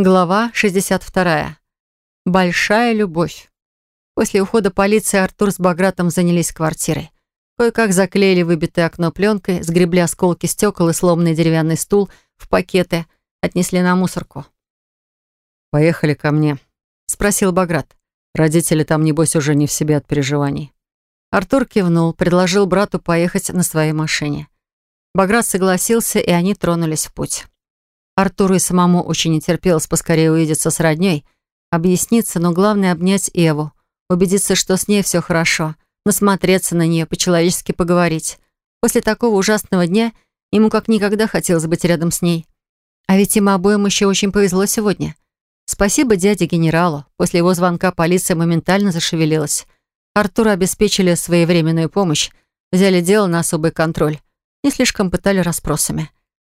Глава 62. Большая любовь. После ухода полиции Артур с Багратом занялись квартирой. Кое-как заклеили выбитое окно пленкой, сгребли осколки стекол и сломанный деревянный стул в пакеты, отнесли на мусорку. «Поехали ко мне», — спросил Баграт. «Родители там, небось, уже не в себе от переживаний». Артур кивнул, предложил брату поехать на своей машине. Баграт согласился, и они тронулись в путь. Артуру и самому очень не терпелось поскорее увидеться с родней, объясниться, но главное — обнять Эву, убедиться, что с ней все хорошо, насмотреться на нее, по-человечески поговорить. После такого ужасного дня ему как никогда хотелось быть рядом с ней. А ведь им обоим еще очень повезло сегодня. Спасибо дяде-генералу. После его звонка полиция моментально зашевелилась. Артуру обеспечили своевременную помощь, взяли дело на особый контроль, не слишком пытали расспросами.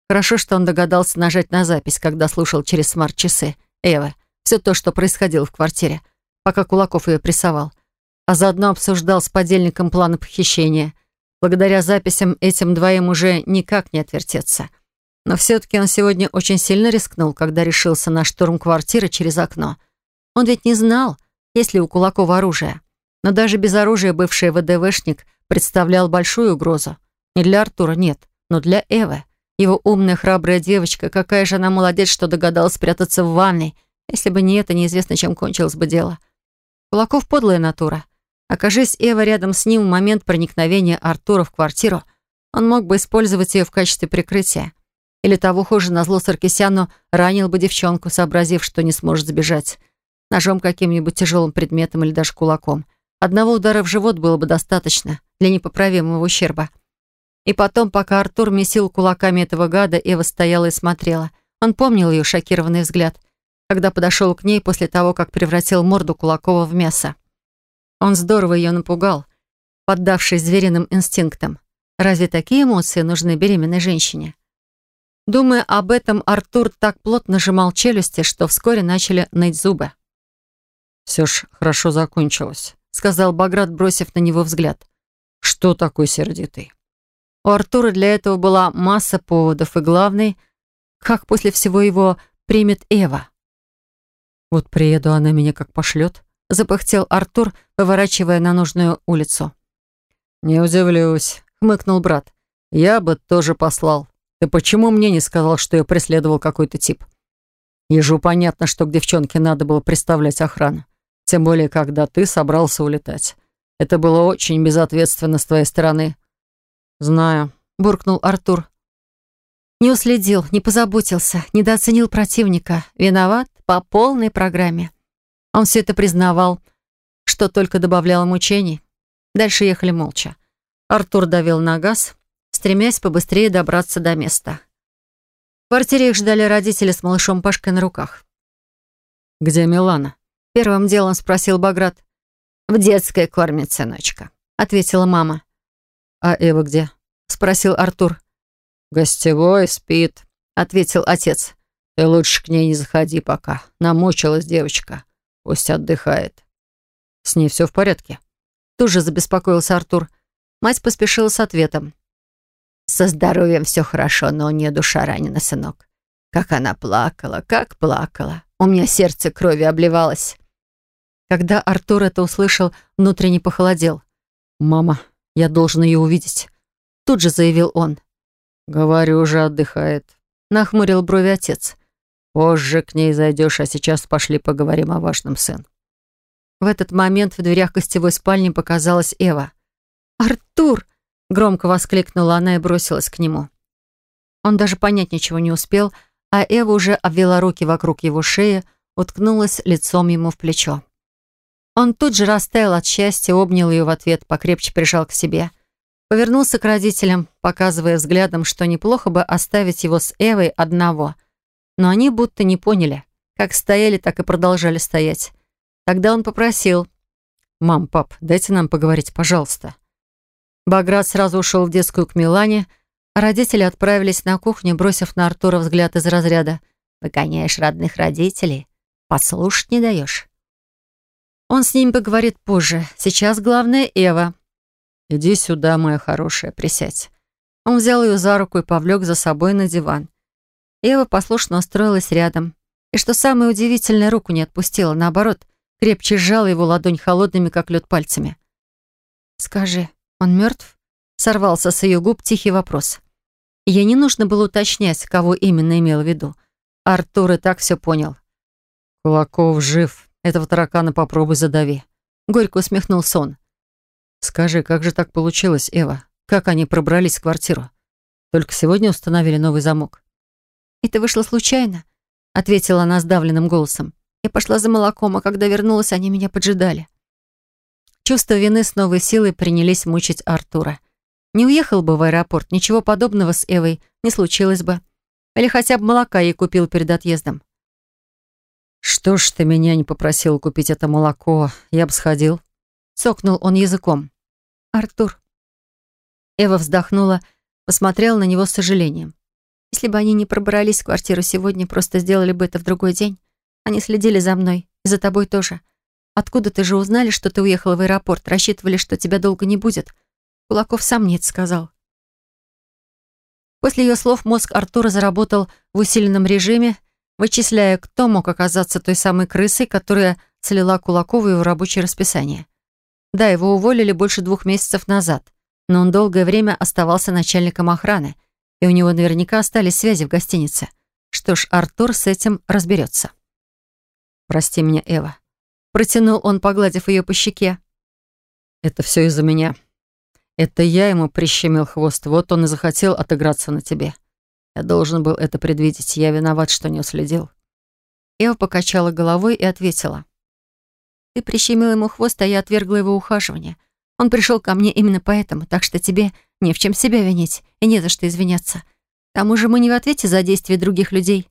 Хорошо, что он догадался нажать на запись, когда слушал через смарт-часы Эвы все то, что происходило в квартире, пока Кулаков ее прессовал, а заодно обсуждал с подельником планы похищения. Благодаря записям этим двоим уже никак не отвертеться. Но все-таки он сегодня очень сильно рискнул, когда решился на штурм квартиры через окно. Он ведь не знал, есть ли у Кулакова оружие. Но даже без оружия бывший ВДВшник представлял большую угрозу. Не для Артура, нет, но для Эвы. Его умная, храбрая девочка, какая же она молодец, что догадалась спрятаться в ванной. Если бы не это, неизвестно, чем кончилось бы дело. Кулаков подлая натура. Окажись Эва рядом с ним в момент проникновения Артура в квартиру, он мог бы использовать ее в качестве прикрытия. Или того хуже, назло Саркисяну ранил бы девчонку, сообразив, что не сможет сбежать. Ножом каким-нибудь тяжелым предметом или даже кулаком. Одного удара в живот было бы достаточно для непоправимого ущерба. И потом, пока Артур месил кулаками этого гада, Эва стояла и смотрела. Он помнил ее шокированный взгляд, когда подошел к ней после того, как превратил морду Кулакова в мясо. Он здорово ее напугал, поддавшись звериным инстинктам. Разве такие эмоции нужны беременной женщине? Думая об этом, Артур так плотно сжимал челюсти, что вскоре начали ныть зубы. «Все ж хорошо закончилось», — сказал Баграт, бросив на него взгляд. «Что такой сердитый?» У Артура для этого была масса поводов, и главный, как после всего его примет Эва. «Вот приеду, она меня как пошлет», — запыхтел Артур, поворачивая на нужную улицу. «Не удивлюсь», — хмыкнул брат. «Я бы тоже послал. Ты почему мне не сказал, что ее преследовал какой-то тип? Ежу понятно, что к девчонке надо было представлять охрану. Тем более, когда ты собрался улетать. Это было очень безответственно с твоей стороны. «Знаю», — буркнул Артур. Не уследил, не позаботился, недооценил противника. Виноват по полной программе. Он все это признавал, что только добавляло мучений. Дальше ехали молча. Артур давил на газ, стремясь побыстрее добраться до места. В квартире их ждали родители с малышом Пашкой на руках. «Где Милана?» Первым делом спросил Баграт. «В детской кормит сыночка», — ответила мама. «А Эва где?» — спросил Артур. «Гостевой спит», — ответил отец. «Ты лучше к ней не заходи пока. Намучилась девочка. Пусть отдыхает». «С ней все в порядке?» Тут же забеспокоился Артур. Мать поспешила с ответом. «Со здоровьем все хорошо, но у нее душа ранена, сынок. Как она плакала, как плакала. У меня сердце крови обливалось». Когда Артур это услышал, внутренне похолодел. «Мама, я должен ее увидеть», — тут же заявил он. «Говорю, уже отдыхает», — нахмурил брови отец. «Позже к ней зайдешь, а сейчас пошли поговорим о важном, сын». В этот момент в дверях гостевой спальни показалась Эва. «Артур!» — громко воскликнула она и бросилась к нему. Он даже понять ничего не успел, а Эва уже обвела руки вокруг его шеи, уткнулась лицом ему в плечо. Он тут же растаял от счастья, обнял ее в ответ, покрепче прижал к себе. Повернулся к родителям, показывая взглядом, что неплохо бы оставить его с Эвой одного. Но они будто не поняли. Как стояли, так и продолжали стоять. Тогда он попросил. «Мам, пап, дайте нам поговорить, пожалуйста». Баграт сразу ушел в детскую к Милане, а родители отправились на кухню, бросив на Артура взгляд из разряда. «Выгоняешь родных родителей? Послушать не даешь?» Он с ним поговорит позже. Сейчас главное Эва. «Иди сюда, моя хорошая, присядь». Он взял ее за руку и повлек за собой на диван. Эва послушно устроилась рядом. И что самое удивительное, руку не отпустила, наоборот, крепче сжала его ладонь холодными, как лед, пальцами. «Скажи, он мертв?» Сорвался с ее губ тихий вопрос. Ей не нужно было уточнять, кого именно имел в виду. Артур и так все понял. «Кулаков жив. Этого таракана попробуй задави». Горько усмехнулся он. «Скажи, как же так получилось, Эва? Как они пробрались в квартиру? Только сегодня установили новый замок». «Это вышло случайно», — ответила она сдавленным голосом. «Я пошла за молоком, а когда вернулась, они меня поджидали». Чувство вины с новой силой принялись мучить Артура. Не уехал бы в аэропорт, ничего подобного с Эвой не случилось бы. Или хотя бы молока ей купил перед отъездом. «Что ж ты меня не попросил купить это молоко? Я бы сходил». Цокнул он языком. «Артур». Эва вздохнула, посмотрела на него с сожалением. «Если бы они не пробрались в квартиру сегодня, просто сделали бы это в другой день. Они следили за мной, и за тобой тоже. Откуда ты же узнали, что ты уехала в аэропорт? Рассчитывали, что тебя долго не будет?» Кулаков сам нет сказал. После ее слов мозг Артура заработал в усиленном режиме, вычисляя, кто мог оказаться той самой крысой, которая слила Кулакову его рабочее расписание. Да, его уволили больше двух месяцев назад, но он долгое время оставался начальником охраны, и у него наверняка остались связи в гостинице. Что ж, Артур с этим разберется. «Прости меня, Эва». Протянул он, погладив ее по щеке. «Это все из-за меня. Это я ему прищемил хвост, вот он и захотел отыграться на тебе. Я должен был это предвидеть, я виноват, что не уследил». Эва покачала головой и ответила. «Ты прищемил ему хвост, а я отвергла его ухаживание. Он пришел ко мне именно поэтому, так что тебе не в чем себя винить и не за что извиняться. К тому же мы не в ответе за действия других людей».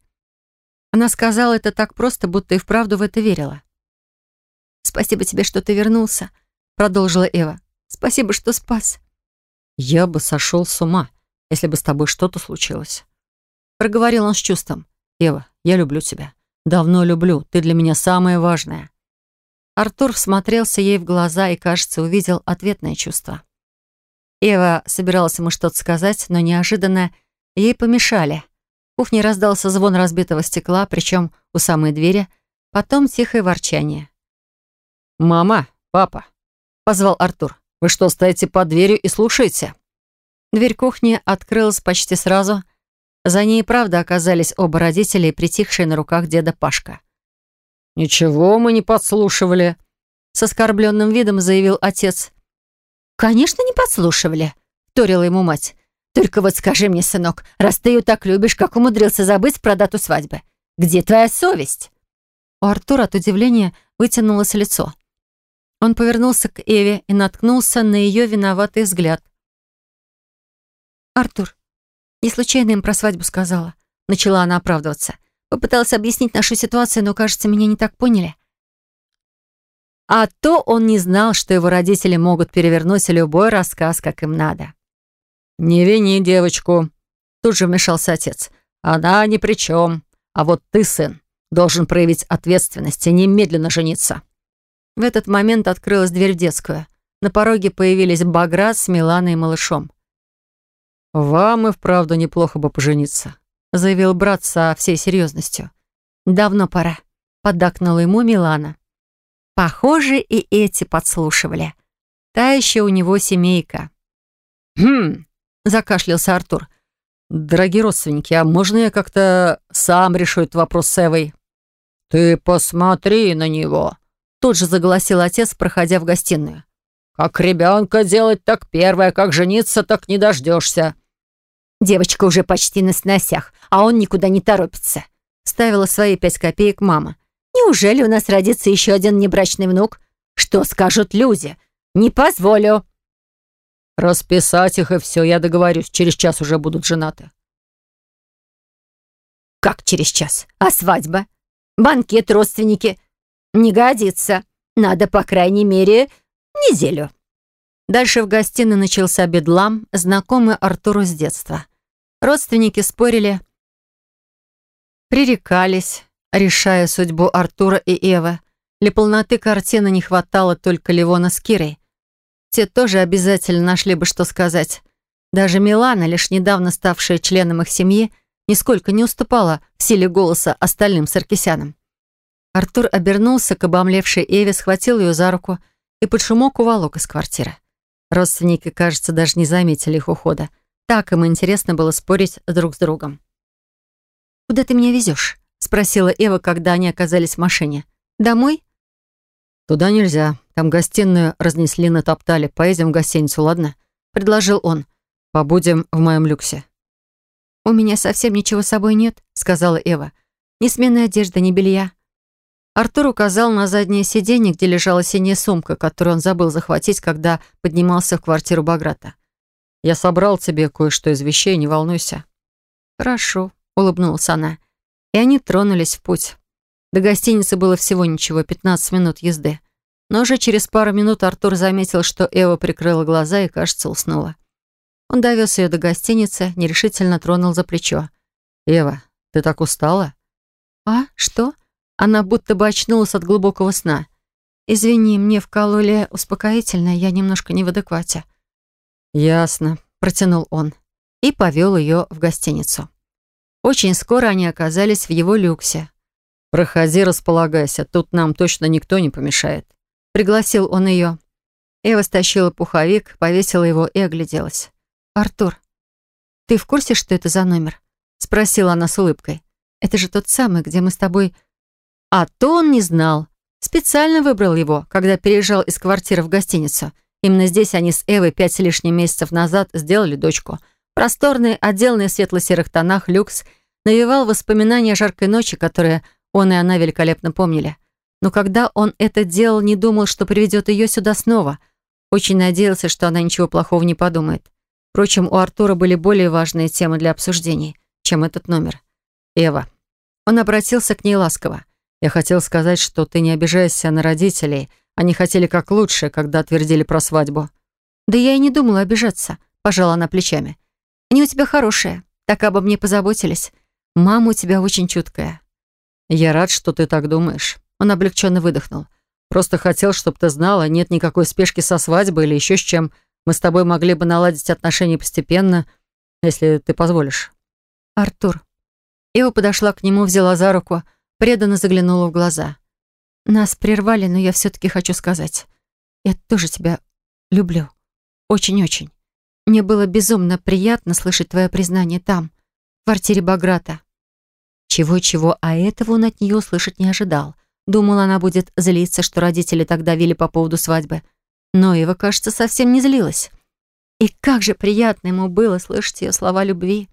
Она сказала это так просто, будто и вправду в это верила. «Спасибо тебе, что ты вернулся», — продолжила Эва. Спасибо, что спас». «Я бы сошел с ума, если бы с тобой что-то случилось». Проговорил он с чувством. «Ева, я люблю тебя. Давно люблю. Ты для меня самое важное». Артур всмотрелся ей в глаза и, кажется, увидел ответное чувство. Ева собиралась ему что-то сказать, но неожиданно ей помешали. В кухне раздался звон разбитого стекла, причем у самой двери, потом тихое ворчание. «Мама, папа», — позвал Артур. Вы что, стоите под дверью и слушаете?» Дверь кухни открылась почти сразу. За ней, правда, оказались оба родителя и притихшие на руках деда Пашка. «Ничего мы не подслушивали», — с оскорбленным видом заявил отец. «Конечно, не подслушивали», — вторила ему мать. «Только вот скажи мне, сынок, раз ты ее так любишь, как умудрился забыть про дату свадьбы? Где твоя совесть?» У Артура от удивления вытянулось лицо. Он повернулся к Эве и наткнулся на ее виноватый взгляд. «Артур, не случайно им про свадьбу сказала». Начала она оправдываться. Попыталась объяснить нашу ситуацию, но, кажется, меня не так поняли. А то он не знал, что его родители могут перевернуть любой рассказ, как им надо. «Не вини девочку», — тут же вмешался отец. «Она ни при чем. А вот ты, сын, должен проявить ответственность и немедленно жениться». В этот момент открылась дверь в детскую. На пороге появились Баграт с Миланой и малышом. «Вам и вправду неплохо бы пожениться», — заявил брат со всей серьезностью. «Давно пора», — поддакнула ему Милана. Похоже, и эти подслушивали. Та еще у него семейка. «Хм», — закашлялся Артур. «Дорогие родственники, а можно я как-то сам решу этот вопрос с Эвой?» «Ты посмотри на него», Тут же заголосил отец, проходя в гостиную. «Как ребенка делать, так первое, как жениться, так не дождешься». «Девочка уже почти на сносях, а он никуда не торопится», ставила свои пять копеек мама. «Неужели у нас родится еще один небрачный внук? Что скажут люди? Не позволю». «Расписать их, и все, я договорюсь. Через час уже будут женаты». «Как через час? А свадьба? Банкет, родственники? «Не годится. Надо, по крайней мере, неделю». Дальше в гостиной начался бедлам, знакомый Артуру с детства. Родственники спорили, пререкались, решая судьбу Артура и Эвы. Для полноты картины не хватало только Ливона с Кирой. Те тоже обязательно нашли бы что сказать. Даже Милана, лишь недавно ставшая членом их семьи, нисколько не уступала в силе голоса остальным саркисянам. Артур обернулся к обомлевшей Эве, схватил ее за руку и под шумок уволок из квартиры. Родственники, кажется, даже не заметили их ухода. Так им интересно было спорить друг с другом. «Куда ты меня везешь?» — спросила Эва, когда они оказались в машине. «Домой?» «Туда нельзя. Там гостиную разнесли, натоптали. Поедем в гостиницу, ладно?» — предложил он. «Побудем в моем люксе». «У меня совсем ничего с собой нет», — сказала Эва. «Ни сменной одежды, ни белья». Артур указал на заднее сиденье, где лежала синяя сумка, которую он забыл захватить, когда поднимался в квартиру Баграта. «Я собрал тебе кое-что из вещей, не волнуйся». «Хорошо», — улыбнулась она. И они тронулись в путь. До гостиницы было всего ничего, 15 минут езды. Но уже через пару минут Артур заметил, что Эва прикрыла глаза и, кажется, уснула. Он довез ее до гостиницы, нерешительно тронул за плечо. «Эва, ты так устала?» «А? Что?» Она будто бы очнулась от глубокого сна. «Извини, мне вкололи успокоительное, я немножко не в адеквате». «Ясно», — протянул он и повел ее в гостиницу. Очень скоро они оказались в его люксе. «Проходи, располагайся, тут нам точно никто не помешает». Пригласил он ее. Эва стащила пуховик, повесила его и огляделась. «Артур, ты в курсе, что это за номер?» Спросила она с улыбкой. «Это же тот самый, где мы с тобой...» А то он не знал. Специально выбрал его, когда переезжал из квартиры в гостиницу. Именно здесь они с Эвой пять с лишним месяцев назад сделали дочку. Просторный, отделанный в светло-серых тонах люкс навевал воспоминания о жаркой ночи, которые он и она великолепно помнили. Но когда он это делал, не думал, что приведет ее сюда снова. Очень надеялся, что она ничего плохого не подумает. Впрочем, у Артура были более важные темы для обсуждений, чем этот номер. «Эва». Он обратился к ней ласково. «Я хотел сказать, что ты не обижаешься на родителей. Они хотели как лучше, когда твердили про свадьбу». «Да я и не думала обижаться», — пожала она плечами. «Они у тебя хорошие. Так обо мне позаботились. Мама у тебя очень чуткая. «Я рад, что ты так думаешь». Он облегченно выдохнул. «Просто хотел, чтобы ты знала, нет никакой спешки со свадьбой или еще с чем. Мы с тобой могли бы наладить отношения постепенно, если ты позволишь». «Артур». Ева подошла к нему, взяла за руку, преданно заглянула в глаза. «Нас прервали, но я все-таки хочу сказать. Я тоже тебя люблю. Очень-очень. Мне было безумно приятно слышать твое признание там, в квартире Баграта. Чего-чего, а этого он от нее услышать не ожидал. Думал, она будет злиться, что родители тогда вели по поводу свадьбы. Но Ива, кажется, совсем не злилась. И как же приятно ему было слышать ее слова любви.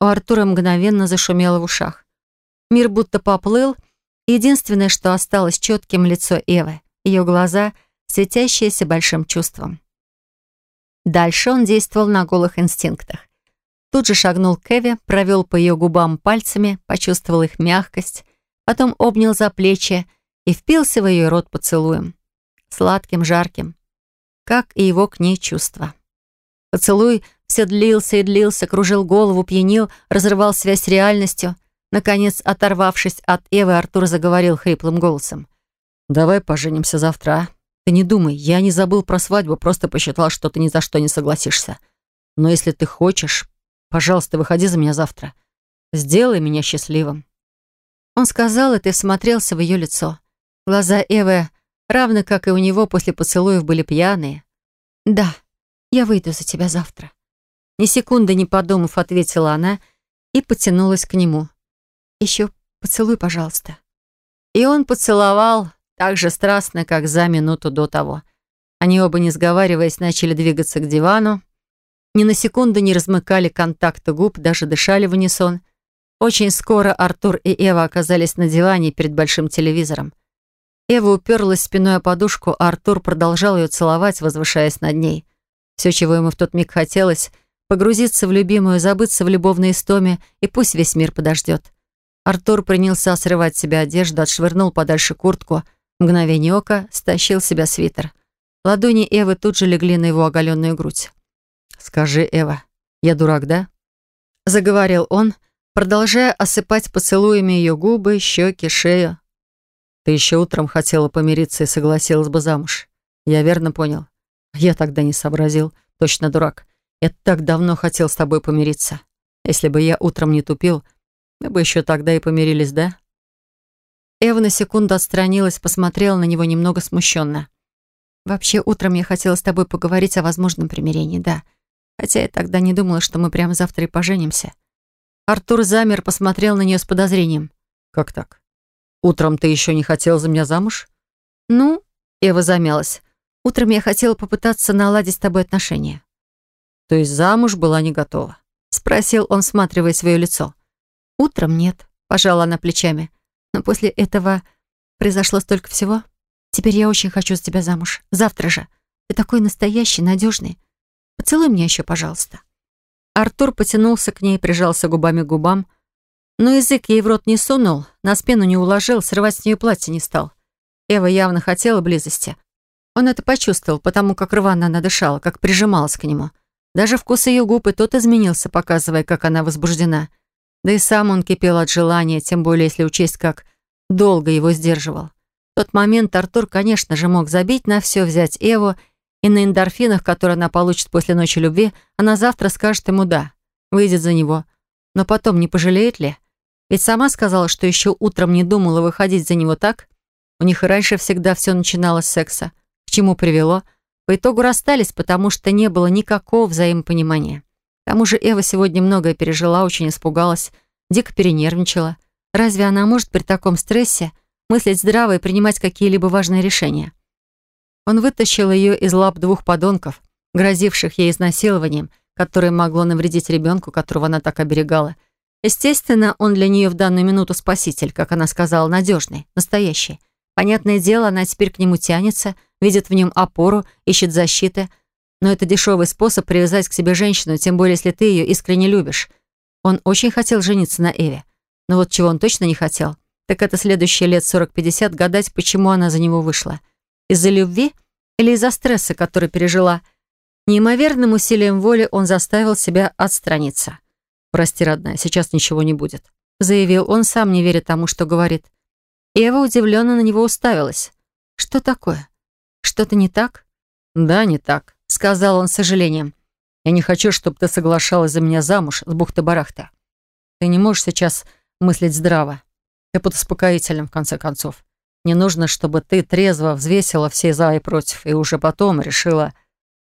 У Артура мгновенно зашумело в ушах. Мир будто поплыл, единственное, что осталось четким, лицо Эвы, ее глаза, светящиеся большим чувством. Дальше он действовал на голых инстинктах. Тут же шагнул к Эве, провел по ее губам пальцами, почувствовал их мягкость, потом обнял за плечи и впился в ее рот поцелуем. Сладким, жарким, как и его к ней чувства. Поцелуй все длился и длился, кружил голову, пьянил, разрывал связь с реальностью. Наконец, оторвавшись от Эвы, Артур заговорил хриплым голосом. «Давай поженимся завтра, а? Ты не думай, я не забыл про свадьбу, просто посчитал, что ты ни за что не согласишься. Но если ты хочешь, Пожалуйста, выходи за меня завтра. Сделай меня счастливым». Он сказал это и всмотрелся в ее лицо. Глаза Эвы, равно как и у него после поцелуев, были пьяные. «Да, я выйду за тебя завтра». Ни секунды не подумав, ответила она и потянулась к нему. «Еще поцелуй, пожалуйста». И он поцеловал так же страстно, как за минуту до того. Они оба, не сговариваясь, начали двигаться к дивану, ни на секунду не размыкали контакта губ, даже дышали в унисон. Очень скоро Артур и Эва оказались на диване перед большим телевизором. Эва уперлась спиной о подушку, а Артур продолжал ее целовать, возвышаясь над ней. Все, чего ему в тот миг хотелось, погрузиться в любимую, забыться в любовной истоме, и пусть весь мир подождет. Артур принялся срывать себе одежду, отшвырнул подальше куртку, мгновение ока стащил себя свитер. Ладони Эвы тут же легли на его оголенную грудь. «Скажи, Эва, я дурак, да?» Заговорил он, продолжая осыпать поцелуями ее губы, щеки, шею. «Ты еще утром хотела помириться и согласилась бы замуж. Я верно понял? Я тогда не сообразил. Точно дурак. Я так давно хотел с тобой помириться. Если бы я утром не тупил, мы бы еще тогда и помирились, да?» Эва на секунду отстранилась, посмотрела на него немного смущенно. «Вообще, утром я хотела с тобой поговорить о возможном примирении, да. Хотя я тогда не думала, что мы прямо завтра и поженимся». Артур замер, посмотрел на нее с подозрением. «Как так? Утром ты еще не хотел за меня замуж?» «Ну...» — Эва замялась. «Утром я хотела попытаться наладить с тобой отношения». «То есть замуж была не готова?» — спросил он, всматривая свое лицо. «Утром нет», — пожала она плечами. «Но после этого произошло столько всего. Теперь я очень хочу за тебя замуж. Завтра же. Ты такой настоящий, надежный. Поцелуй меня еще, пожалуйста». Артур потянулся к ней, прижался губами к губам, но язык ей в рот не сунул, на спину не уложил, срывать с нее платье не стал. Эва явно хотела близости. Он это почувствовал, потому как рвано она дышала, как прижималась к нему. Даже вкус ее губ и тот изменился, показывая, как она возбуждена. Да и сам он кипел от желания, тем более если учесть, как долго его сдерживал. В тот момент Артур, конечно же, мог забить на все, взять Эву, и на эндорфинах, которые она получит после ночи любви, она завтра скажет ему «да», выйдет за него. Но потом не пожалеет ли? Ведь сама сказала, что еще утром не думала выходить за него так. У них и раньше всегда все начиналось с секса. К чему привело? По итогу расстались, потому что не было никакого взаимопонимания. К тому же Эва сегодня многое пережила, очень испугалась, дико перенервничала. Разве она может при таком стрессе мыслить здраво и принимать какие-либо важные решения? Он вытащил ее из лап двух подонков, грозивших ей изнасилованием, которое могло навредить ребенку, которого она так оберегала, Естественно, он для нее в данную минуту спаситель, как она сказала, надежный, настоящий. Понятное дело, она теперь к нему тянется, видит в нем опору, ищет защиты. Но это дешевый способ привязать к себе женщину, тем более, если ты ее искренне любишь. Он очень хотел жениться на Эве. Но вот чего он точно не хотел, так это следующие лет 40-50 гадать, почему она за него вышла. Из-за любви или из-за стресса, который пережила. Неимоверным усилием воли он заставил себя отстраниться. «Прости, родная, сейчас ничего не будет», — заявил он, сам не веря тому, что говорит. Ева удивленно на него уставилась. «Что такое? Что-то не так?» «Да, не так», — сказал он с сожалением. «Я не хочу, чтобы ты соглашалась за меня замуж с бухты-барахта. Ты не можешь сейчас мыслить здраво. Ты под успокоительным, в конце концов. Не нужно, чтобы ты трезво взвесила все за и против, и уже потом решила...»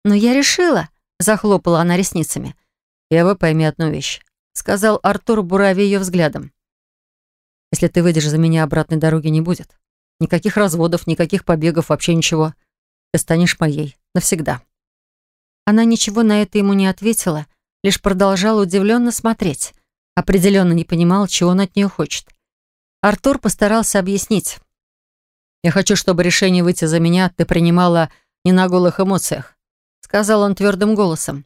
«Но я решила», — захлопала она ресницами. «Ева, пойми одну вещь сказал Артур, буравя ее взглядом. «Если ты выйдешь за меня, обратной дороги не будет. Никаких разводов, никаких побегов, вообще ничего. Ты станешь моей. Навсегда». Она ничего на это ему не ответила, лишь продолжала удивленно смотреть. Определенно не понимал, чего он от нее хочет. Артур постарался объяснить. «Я хочу, чтобы решение выйти за меня ты принимала не на голых эмоциях», сказал он твердым голосом.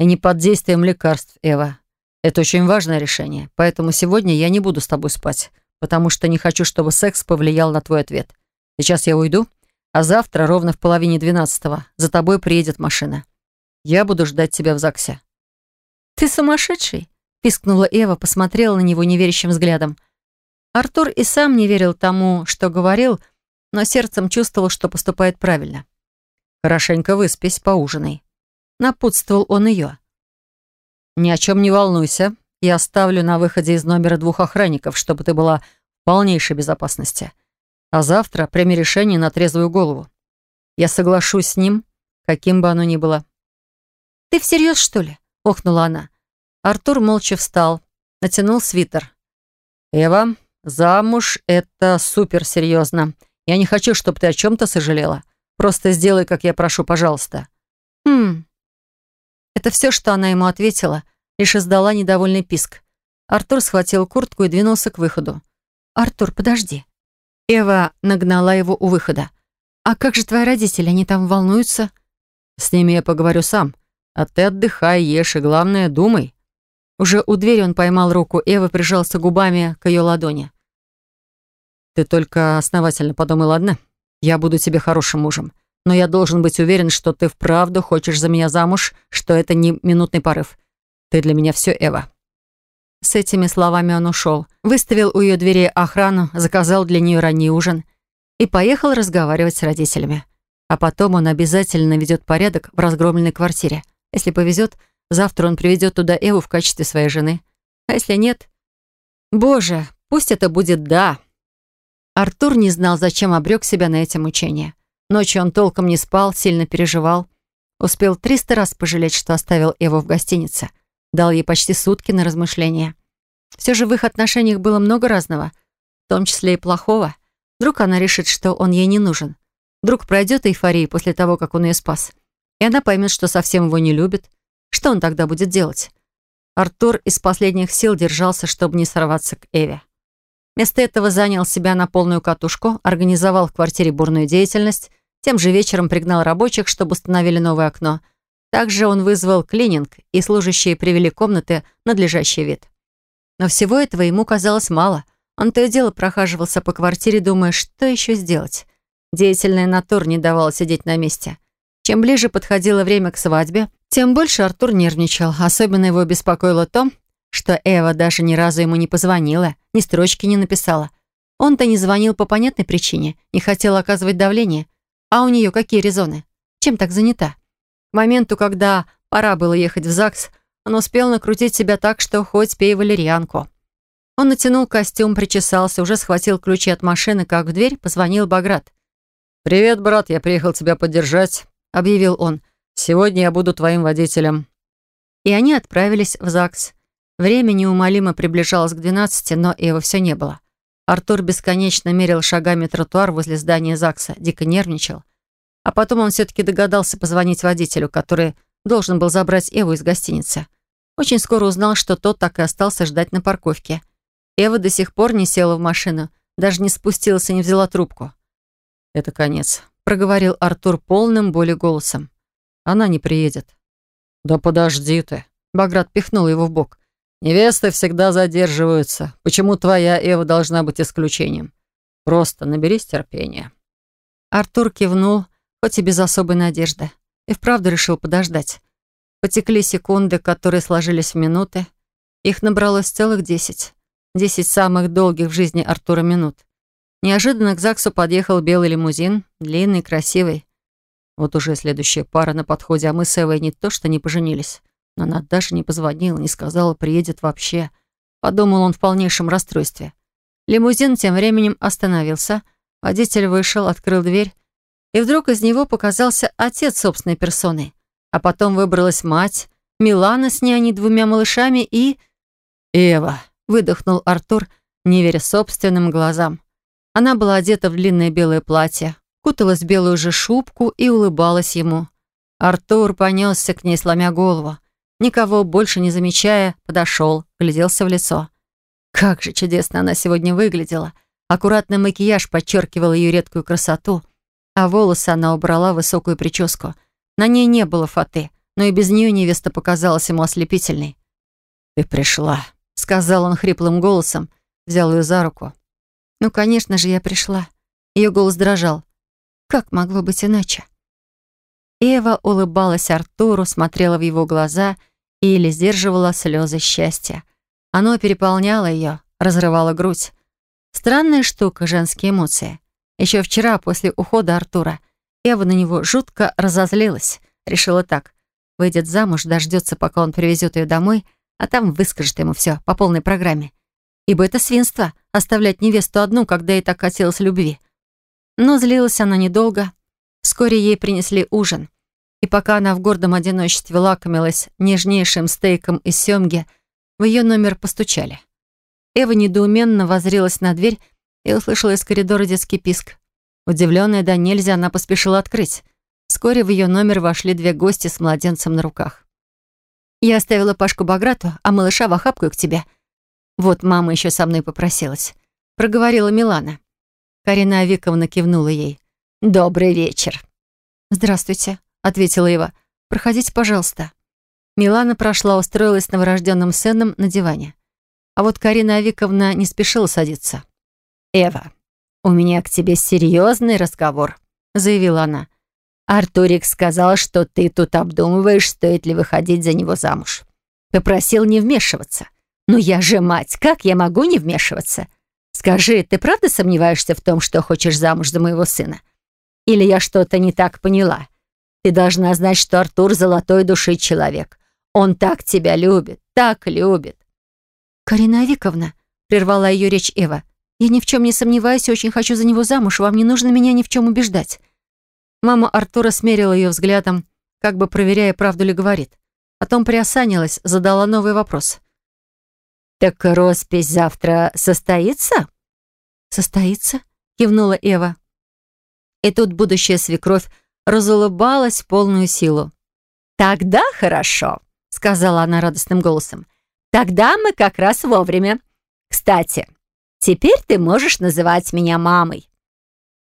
«И не под действием лекарств, Эва. Это очень важное решение, поэтому сегодня я не буду с тобой спать, потому что не хочу, чтобы секс повлиял на твой ответ. Сейчас я уйду, а завтра ровно в половине двенадцатого за тобой приедет машина. Я буду ждать тебя в ЗАГСе». «Ты сумасшедший?» — пискнула Эва, посмотрела на него неверящим взглядом. Артур и сам не верил тому, что говорил, но сердцем чувствовал, что поступает правильно. «Хорошенько выспись, поужинай». Напутствовал он ее. «Ни о чем не волнуйся. Я оставлю на выходе из номера двух охранников, чтобы ты была в полнейшей безопасности. А завтра прими решение на трезвую голову. Я соглашусь с ним, каким бы оно ни было». «Ты всерьез, что ли?» — охнула она. Артур молча встал, натянул свитер. «Эва, замуж — это суперсерьезно. Я не хочу, чтобы ты о чем-то сожалела. Просто сделай, как я прошу, пожалуйста». «Хм, это все, что она ему ответила, лишь издала недовольный писк. Артур схватил куртку и двинулся к выходу. «Артур, подожди». Эва нагнала его у выхода. «А как же твои родители? Они там волнуются?» «С ними я поговорю сам. А ты отдыхай, ешь и, главное, думай». Уже у двери он поймал руку Эвы, прижался губами к ее ладони. «Ты только основательно подумай, ладно? Я буду тебе хорошим мужем но я должен быть уверен, что ты вправду хочешь за меня замуж, что это не минутный порыв. Ты для меня все, Эва». С этими словами он ушел, выставил у ее двери охрану, заказал для нее ранний ужин и поехал разговаривать с родителями. А потом он обязательно ведет порядок в разгромленной квартире. Если повезет, Завтра он приведет туда Эву в качестве своей жены. А если нет? Боже, пусть это будет «да». Артур не знал, зачем обрек себя на эти мучения. Ночью он толком не спал, сильно переживал. Успел триста раз пожалеть, что оставил Эву в гостинице. Дал ей почти сутки на размышления. Все же в их отношениях было много разного, в том числе и плохого. Вдруг она решит, что он ей не нужен. Вдруг пройдет эйфория после того, как он ее спас. И она поймет, что совсем его не любит. Что он тогда будет делать? Артур из последних сил держался, чтобы не сорваться к Эве. Вместо этого занял себя на полную катушку, организовал в квартире бурную деятельность, тем же вечером пригнал рабочих, чтобы установили новое окно. Также он вызвал клининг, и служащие привели комнаты надлежащий вид. Но всего этого ему казалось мало. Он то и дело прохаживался по квартире, думая, что еще сделать. Деятельная натура не давала сидеть на месте. Чем ближе подходило время к свадьбе, тем больше Артур нервничал. Особенно его беспокоило то, что Эва даже ни разу ему не позвонила, ни строчки не написала. Он-то не звонил по понятной причине, не хотел оказывать давление. А у нее какие резоны? Чем так занята? К моменту, когда пора было ехать в ЗАГС, он успел накрутить себя так, что хоть пей валерьянку. Он натянул костюм, причесался, уже схватил ключи от машины, как в дверь позвонил Баграт. «Привет, брат, я приехал тебя поддержать», — объявил он. «Сегодня я буду твоим водителем». И они отправились в ЗАГС. Время неумолимо приближалось к двенадцати, но его все не было. Артур бесконечно мерил шагами тротуар возле здания ЗАГСа, дико нервничал. А потом он все-таки догадался позвонить водителю, который должен был забрать Эву из гостиницы. Очень скоро узнал, что тот так и остался ждать на парковке. Эва до сих пор не села в машину, даже не спустилась и не взяла трубку. «Это конец», — проговорил Артур полным боли голосом. «Она не приедет». «Да подожди ты», — Баграт пихнул его в бок. Невесты всегда задерживаются. Почему твоя Эва должна быть исключением? Просто наберись терпения». Артур кивнул, хоть и без особой надежды. И вправду решил подождать. Потекли секунды, которые сложились в минуты. Их набралось целых десять. Десять самых долгих в жизни Артура минут. Неожиданно к ЗАГСу подъехал белый лимузин, длинный, красивый. Вот уже следующая пара на подходе, а мы с Эвой не то что не поженились. Но она даже не позвонила, не сказала, приедет вообще. Подумал он в полнейшем расстройстве. Лимузин тем временем остановился. Водитель вышел, открыл дверь. И вдруг из него показался отец собственной персоной. А потом выбралась мать, Милана с няней двумя малышами и... «Эва», — выдохнул Артур, не веря собственным глазам. Она была одета в длинное белое платье, куталась в белую же шубку и улыбалась ему. Артур понесся к ней, сломя голову. Никого больше не замечая, подошел, гляделся в лицо. Как же чудесно она сегодня выглядела. Аккуратный макияж подчеркивал ее редкую красоту, а волосы она убрала в высокую прическу. На ней не было фаты, но и без нее невеста показалась ему ослепительной. «Ты пришла», — сказал он хриплым голосом, взял ее за руку. «Ну, конечно же, я пришла». Ее голос дрожал. «Как могло быть иначе?» Эва улыбалась Артуру, смотрела в его глаза — или сдерживала слезы счастья. Оно переполняло ее, разрывало грудь. Странная штука, женские эмоции. Еще вчера, после ухода Артура, Эва на него жутко разозлилась. Решила так. Выйдет замуж, дождется, пока он привезет ее домой, а там выскажет ему все по полной программе. Ибо это свинство — оставлять невесту одну, когда ей так хотелось любви. Но злилась она недолго. Вскоре ей принесли ужин. И пока она в гордом одиночестве лакомилась нежнейшим стейком из семги, в ее номер постучали. Эва недоуменно возрилась на дверь и услышала из коридора детский писк. Удивленная да нельзя, она поспешила открыть. Вскоре в ее номер вошли две гости с младенцем на руках. «Я оставила Пашку Баграту, а малыша в охапку к тебе. Вот мама еще со мной попросилась», — проговорила Милана. Карина Авиковна кивнула ей. «Добрый вечер». «Здравствуйте», — ответила Ева. «Проходите, пожалуйста». Милана прошла, устроилась новорожденным сыном на диване. А вот Карина Авиковна не спешила садиться. «Эва, у меня к тебе серьезный разговор», — заявила она. «Артурик сказал, что ты тут обдумываешь, стоит ли выходить за него замуж. Попросил не вмешиваться. Но я же мать, как я могу не вмешиваться? Скажи, ты правда сомневаешься в том, что хочешь замуж за моего сына? Или я что-то не так поняла?» Ты должна знать, что Артур — золотой души человек. Он так тебя любит, так любит». «Карина Авиковна», — прервала ее речь Эва, «я ни в чем не сомневаюсь и очень хочу за него замуж. Вам не нужно меня ни в чем убеждать». Мама Артура смерила ее взглядом, как бы проверяя, правду ли говорит. Потом приосанилась, задала новый вопрос. «Так роспись завтра состоится?» «Состоится?» — кивнула Эва. И тут будущая свекровь разулыбалась в полную силу. «Тогда хорошо», — сказала она радостным голосом. «Тогда мы как раз вовремя. Кстати, теперь ты можешь называть меня мамой».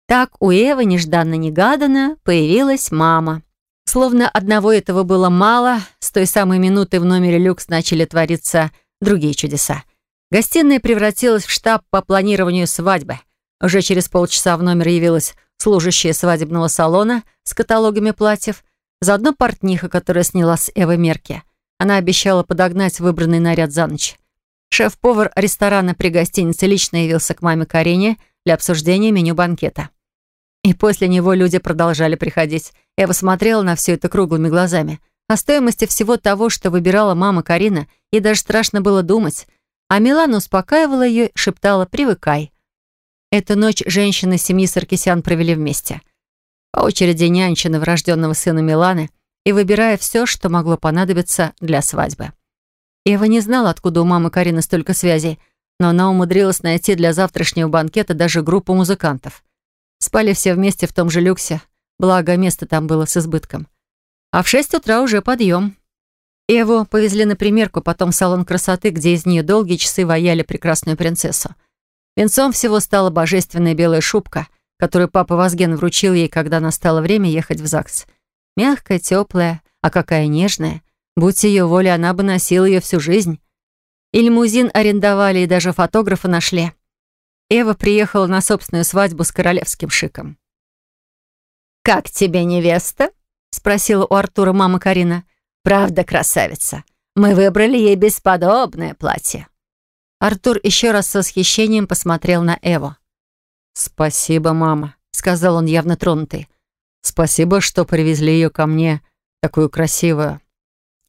Так у Эвы нежданно-негаданно появилась мама. Словно одного этого было мало, с той самой минуты в номере люкс начали твориться другие чудеса. Гостиная превратилась в штаб по планированию свадьбы. Уже через полчаса в номер явилась служащая свадебного салона с каталогами платьев, заодно портниха, которая сняла с Эвы мерки. Она обещала подогнать выбранный наряд за ночь. Шеф-повар ресторана при гостинице лично явился к маме Карине для обсуждения меню банкета. И после него люди продолжали приходить. Эва смотрела на все это круглыми глазами. О стоимости всего того, что выбирала мама Карина, ей даже страшно было думать. А Милана успокаивала ее, шептала «привыкай». Эту ночь женщины семьи Саркисян провели вместе. По очереди нянча врожденного сына Миланы и выбирая все, что могло понадобиться для свадьбы. Ева не знала, откуда у мамы Карины столько связей, но она умудрилась найти для завтрашнего банкета даже группу музыкантов. Спали все вместе в том же люксе, благо место там было с избытком. А в шесть утра уже подъем. Еву повезли на примерку, потом в салон красоты, где из нее долгие часы ваяли прекрасную принцессу. Венцом всего стала божественная белая шубка, которую папа Вазген вручил ей, когда настало время ехать в ЗАГС. Мягкая, теплая, а какая нежная. Будь ее воля, она бы носила ее всю жизнь. И лимузин арендовали, и даже фотографа нашли. Эва приехала на собственную свадьбу с королевским шиком. «Как тебе невеста?» — спросила у Артура мама Карина. «Правда, красавица. Мы выбрали ей бесподобное платье». Артур еще раз с восхищением посмотрел на Эву. «Спасибо, мама», — сказал он явно тронутый. «Спасибо, что привезли ее ко мне, такую красивую».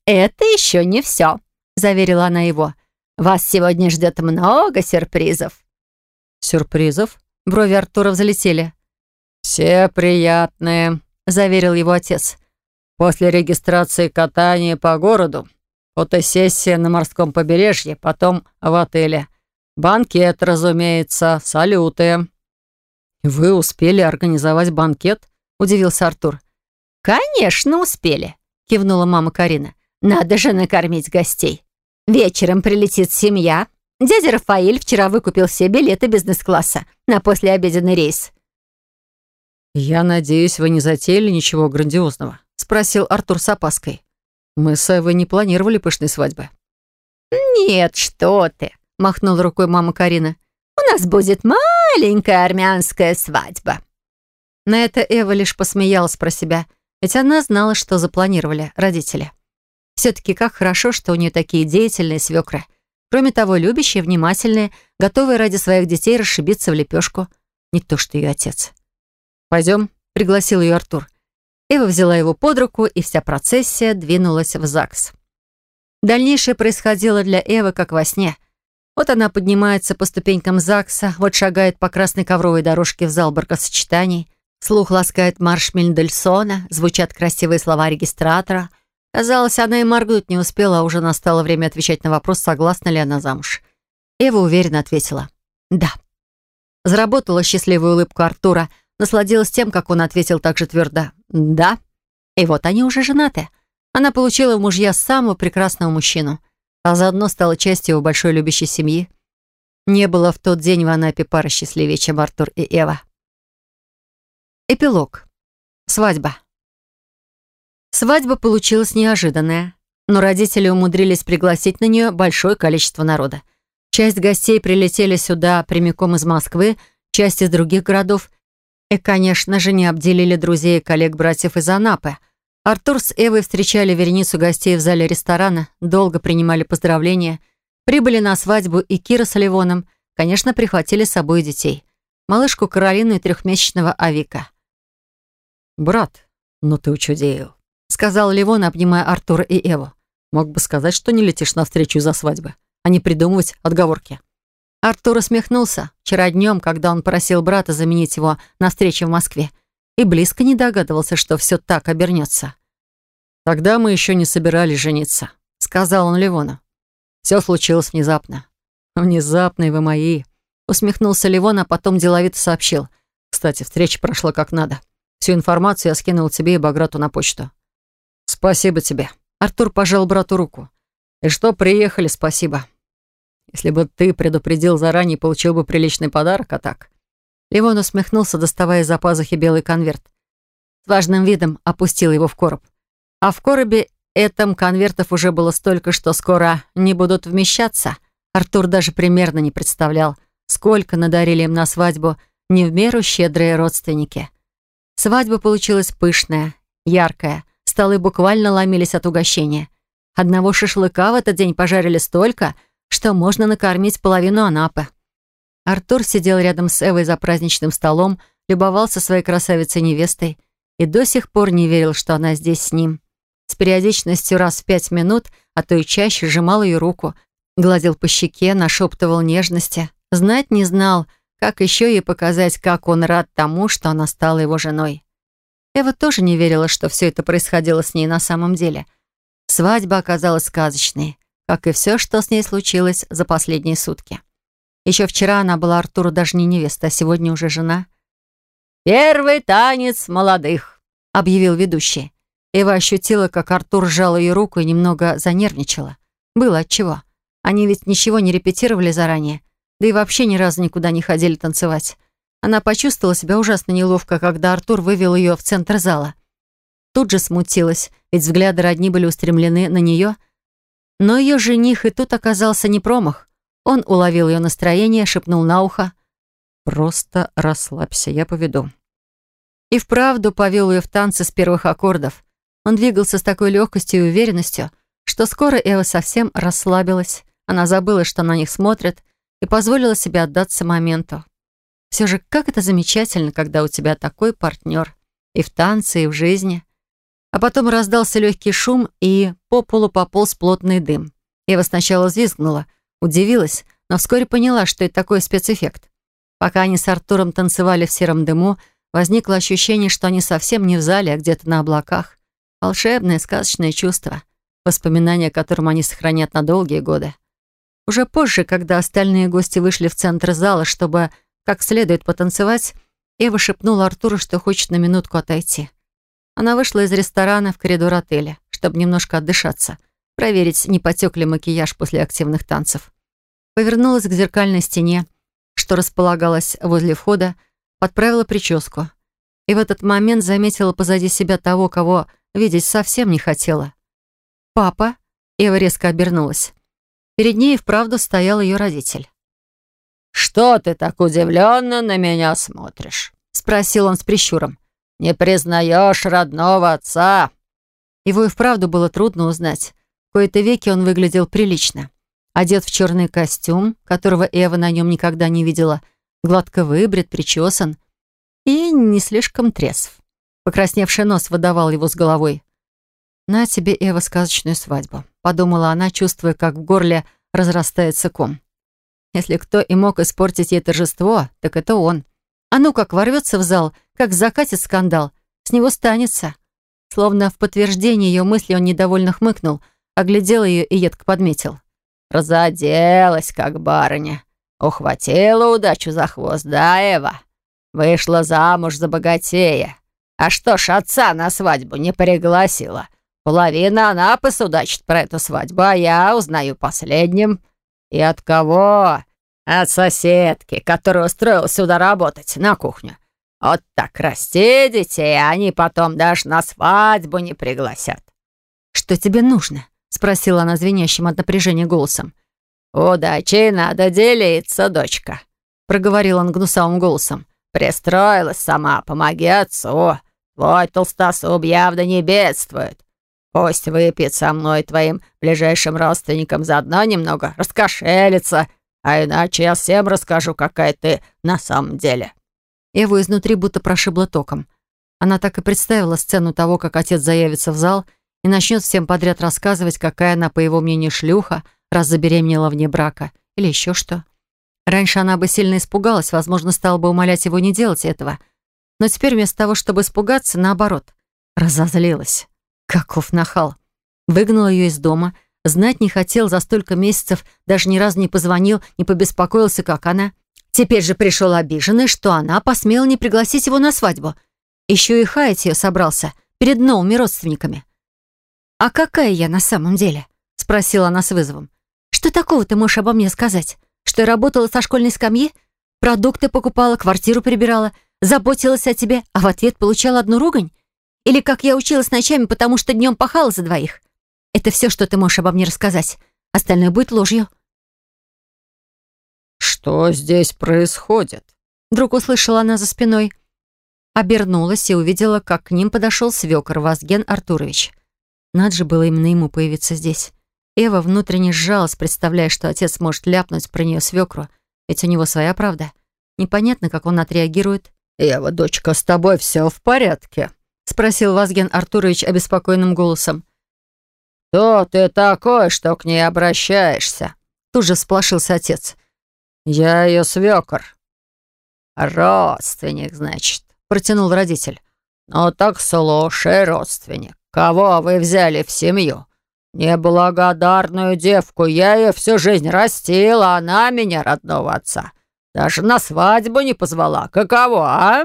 «Это еще не все», — заверила она его. «Вас сегодня ждет много сюрпризов». «Сюрпризов?» Брови Артура взлетели. «Все приятные», — заверил его отец. «После регистрации катания по городу Фотосессия на морском побережье, потом в отеле. Банкет, разумеется, салюты». «Вы успели организовать банкет?» — удивился Артур. «Конечно успели», — кивнула мама Карина. «Надо же накормить гостей. Вечером прилетит семья. Дядя Рафаэль вчера выкупил все билеты бизнес-класса на послеобеденный рейс». «Я надеюсь, вы не затеяли ничего грандиозного?» — спросил Артур с опаской. Мы с Эвой не планировали пышной свадьбы. «Нет, что ты!» — махнула рукой мама Карина. «У нас будет маленькая армянская свадьба». На это Эва лишь посмеялась про себя, ведь она знала, что запланировали родители. Все-таки как хорошо, что у нее такие деятельные свекры. Кроме того, любящие, внимательные, готовые ради своих детей расшибиться в лепешку. Не то что ее отец. «Пойдем», — пригласил ее Артур. Эва взяла его под руку, и вся процессия двинулась в ЗАГС. Дальнейшее происходило для Эвы как во сне. Вот она поднимается по ступенькам ЗАГСа, вот шагает по красной ковровой дорожке в зал бракосочетаний, слух ласкает марш Мендельсона, звучат красивые слова регистратора. Казалось, она и моргнуть не успела, а уже настало время отвечать на вопрос, согласна ли она замуж. Эва уверенно ответила «да». Заработала счастливую улыбку Артура – насладилась тем, как он ответил так же твердо «да». И вот они уже женаты. Она получила в мужья самого прекрасного мужчину, а заодно стала частью его большой любящей семьи. Не было в тот день в Анапе пары счастливее, чем Артур и Эва. Эпилог. Свадьба. Свадьба получилась неожиданная, но родители умудрились пригласить на нее большое количество народа. Часть гостей прилетели сюда прямиком из Москвы, часть из других городов, и, конечно же, не обделили друзей и коллег-братьев из Анапы. Артур с Эвой встречали вереницу гостей в зале ресторана, долго принимали поздравления, прибыли на свадьбу, и Кира с Ливоном, конечно, прихватили с собой детей. Малышку Каролину и трехмесячного Авика. «Брат, ну ты учудею», — сказал Ливон, обнимая Артура и Эву. Мог бы сказать, что не летишь навстречу из-за свадьбы, а не придумывать отговорки. Артур усмехнулся вчера днем, когда он просил брата заменить его на встрече в Москве, и близко не догадывался, что все так обернется. «Тогда мы еще не собирались жениться», — сказал он Ливону. «Все случилось внезапно». «Внезапно, вы мои», — усмехнулся Ливон, а потом деловито сообщил. «Кстати, встреча прошла как надо. Всю информацию я скинул тебе и Баграту на почту». «Спасибо тебе». Артур пожал брату руку. «И что, приехали, спасибо. Если бы ты предупредил заранее, получил бы приличный подарок, а так...» Ливон усмехнулся, доставая из-за пазухи белый конверт. С важным видом опустил его в короб. А в коробе этом конвертов уже было столько, что скоро не будут вмещаться. Артур даже примерно не представлял, сколько надарили им на свадьбу не в меру щедрые родственники. Свадьба получилась пышная, яркая. Столы буквально ломились от угощения. Одного шашлыка в этот день пожарили столько, что можно накормить половину Анапы. Артур сидел рядом с Эвой за праздничным столом, любовался своей красавицей-невестой и до сих пор не верил, что она здесь с ним. С периодичностью раз в пять минут, а то и чаще, сжимал ее руку, гладил по щеке, нашептывал нежности. Знать не знал, как еще ей показать, как он рад тому, что она стала его женой. Эва тоже не верила, что все это происходило с ней на самом деле. Свадьба оказалась сказочной, как и все, что с ней случилось за последние сутки. Еще вчера она была Артуру даже не невеста, а сегодня уже жена. «Первый танец молодых», — объявил ведущий. Эва ощутила, как Артур сжал ее руку и немного занервничала. Было отчего. Они ведь ничего не репетировали заранее, да и вообще ни разу никуда не ходили танцевать. Она почувствовала себя ужасно неловко, когда Артур вывел ее в центр зала. Тут же смутилась, ведь взгляды родни были устремлены на нее. Но ее жених и тут оказался не промах. Он уловил ее настроение, шепнул на ухо. «Просто расслабься, я поведу». И вправду повел ее в танцы с первых аккордов. Он двигался с такой легкостью и уверенностью, что скоро Эва совсем расслабилась. Она забыла, что на них смотрят, и позволила себе отдаться моменту. Все же, как это замечательно, когда у тебя такой партнер. И в танце, и в жизни. А потом раздался легкий шум, и по полу пополз плотный дым. Ева сначала взвизгнула, Удивилась, но вскоре поняла, что это такой спецэффект. Пока они с Артуром танцевали в сером дыму, возникло ощущение, что они совсем не в зале, а где-то на облаках. Волшебное, сказочное чувство, воспоминания о котором они сохранят на долгие годы. Уже позже, когда остальные гости вышли в центр зала, чтобы как следует потанцевать, Эва шепнула Артуру, что хочет на минутку отойти. Она вышла из ресторана в коридор отеля, чтобы немножко отдышаться, проверить, не потек ли макияж после активных танцев. Повернулась к зеркальной стене, что располагалась возле входа, подправила прическу. И в этот момент заметила позади себя того, кого видеть совсем не хотела. «Папа?» Эва резко обернулась. Перед ней вправду стоял ее родитель. «Что ты так удивленно на меня смотришь?» Спросил он с прищуром. «Не признаешь родного отца?» Его и вправду было трудно узнать кои-то веки он выглядел прилично. Одет в черный костюм, которого Эва на нем никогда не видела, гладко выбрит, причесан и не слишком трезв. Покрасневший нос выдавал его с головой. «На тебе, Эва, сказочную свадьбу», — подумала она, чувствуя, как в горле разрастается ком. Если кто и мог испортить ей торжество, так это он. А ну как ворвется в зал, как закатит скандал, с него станется. Словно в подтверждение ее мысли он недовольно хмыкнул — Оглядел ее и едко подметил. «Разоделась, как барыня. Ухватила удачу за хвост, да, Эва? Вышла замуж за богатея. А что ж, отца на свадьбу не пригласила. Половина Анапы судачит про эту свадьбу, а я узнаю последним. И от кого? От соседки, которая устроила сюда работать, на кухню. Вот так расти детей, они потом даже на свадьбу не пригласят. «Что тебе нужно?» спросила она звенящим от напряжения голосом. «Удачей надо делиться, дочка», — проговорил он гнусавым голосом. «Пристроилась сама, помоги отцу. Твой толстосуб явно не бедствует. Пусть выпьет со мной твоим ближайшим родственникам заодно немного, раскошелится, а иначе я всем расскажу, какая ты на самом деле». Эву изнутри будто прошибло током. Она так и представила сцену того, как отец заявится в зал и начнет всем подряд рассказывать, какая она, по его мнению, шлюха, раз забеременела вне брака, или еще что. Раньше она бы сильно испугалась, возможно, стала бы умолять его не делать этого. Но теперь вместо того, чтобы испугаться, наоборот, разозлилась. Каков нахал. Выгнал ее из дома, знать не хотел за столько месяцев, даже ни разу не позвонил, не побеспокоился, как она. Теперь же пришел обиженный, что она посмела не пригласить его на свадьбу. Еще и хаять ее собрался перед новыми родственниками. «А какая я на самом деле?» — спросила она с вызовом. «Что такого ты можешь обо мне сказать? Что я работала со школьной скамьи? Продукты покупала, квартиру прибирала, заботилась о тебе, а в ответ получала одну ругань? Или как я училась ночами, потому что днем пахала за двоих? Это все, что ты можешь обо мне рассказать. Остальное будет ложью». «Что здесь происходит?» Вдруг услышала она за спиной. Обернулась и увидела, как к ним подошел свекор Вазген Артурович. Над же было именно ему появиться здесь. Эва внутренне сжалась, представляя, что отец может ляпнуть про нее свекру, ведь у него своя правда. Непонятно, как он отреагирует. «Эва, дочка, с тобой все в порядке?» — спросил Вазген Артурович обеспокоенным голосом. «Кто ты такой, что к ней обращаешься?» Тут же всплошился отец. «Я ее свекор». «Родственник, значит», — протянул родитель. «Ну так слушай, родственник, кого вы взяли в семью? Неблагодарную девку, я ее всю жизнь растила, она меня, родного отца. Даже на свадьбу не позвала. Каково, а?»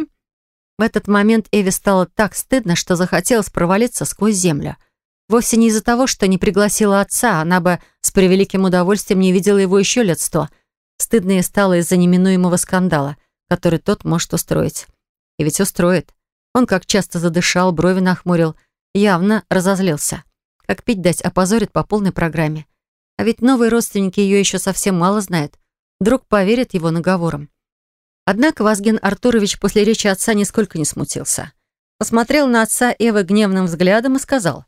В этот момент Эве стало так стыдно, что захотелось провалиться сквозь землю. Вовсе не из-за того, что не пригласила отца, она бы с превеликим удовольствием не видела его еще лет сто. Стыдно ей стало из-за неминуемого скандала, который тот может устроить. И ведь устроит. Он как часто задышал, брови нахмурил, явно разозлился. Как пить дать, опозорит по полной программе. А ведь новые родственники ее еще совсем мало знают. Вдруг поверят его наговорам. Однако Вазген Артурович после речи отца нисколько не смутился. Посмотрел на отца Эвы гневным взглядом и сказал.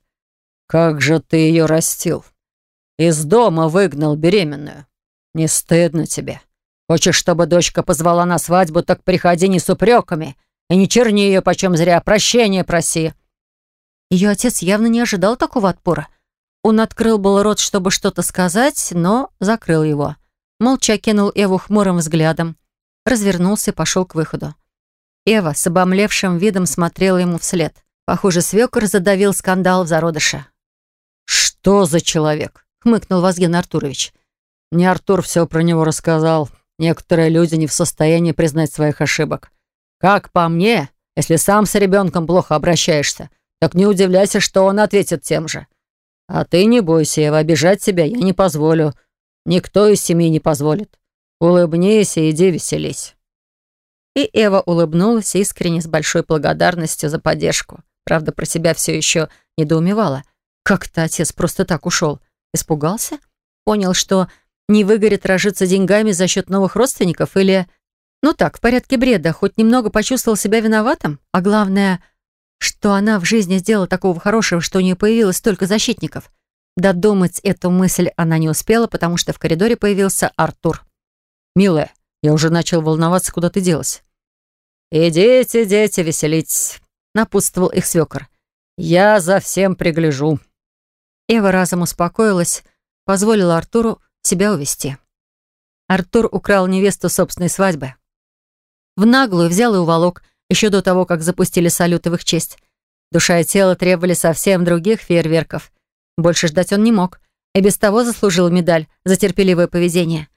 «Как же ты ее растил? Из дома выгнал беременную. Не стыдно тебе? Хочешь, чтобы дочка позвала на свадьбу, так приходи не с упреками и не черни ее почем зря, прощения проси». Ее отец явно не ожидал такого отпора. Он открыл был рот, чтобы что-то сказать, но закрыл его. Молча кинул Эву хмурым взглядом, развернулся и пошел к выходу. Эва с обомлевшим видом смотрела ему вслед. Похоже, свекор задавил скандал в зародыше. «Что за человек?» — хмыкнул Вазген Артурович. «Мне Артур все про него рассказал. Некоторые люди не в состоянии признать своих ошибок. Как по мне, если сам с ребенком плохо обращаешься, так не удивляйся, что он ответит тем же. А ты не бойся, Ева, обижать себя я не позволю. Никто из семьи не позволит. Улыбнись и иди веселись». И Эва улыбнулась искренне с большой благодарностью за поддержку. Правда, про себя все еще недоумевала. Как-то отец просто так ушел. Испугался? Понял, что не выгорит разжиться деньгами за счет новых родственников или... Ну так, в порядке бреда, хоть немного почувствовал себя виноватым, а главное, что она в жизни сделала такого хорошего, что у нее появилось столько защитников. Додумать эту мысль она не успела, потому что в коридоре появился Артур. «Милая, я уже начал волноваться, куда ты делась». «Идите, дети, веселитесь», — напутствовал их свекор. «Я за всем пригляжу». Эва разом успокоилась, позволила Артуру себя увести. Артур украл невесту собственной свадьбы. В наглую взял и уволок, еще до того, как запустили салюты в их честь. Душа и тело требовали совсем других фейерверков. Больше ждать он не мог. И без того заслужил медаль за терпеливое поведение.